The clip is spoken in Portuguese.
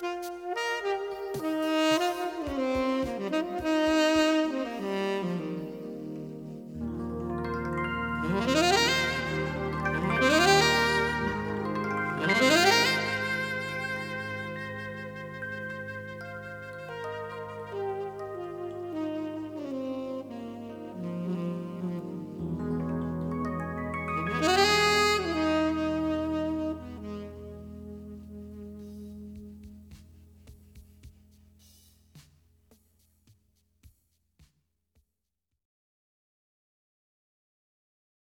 Música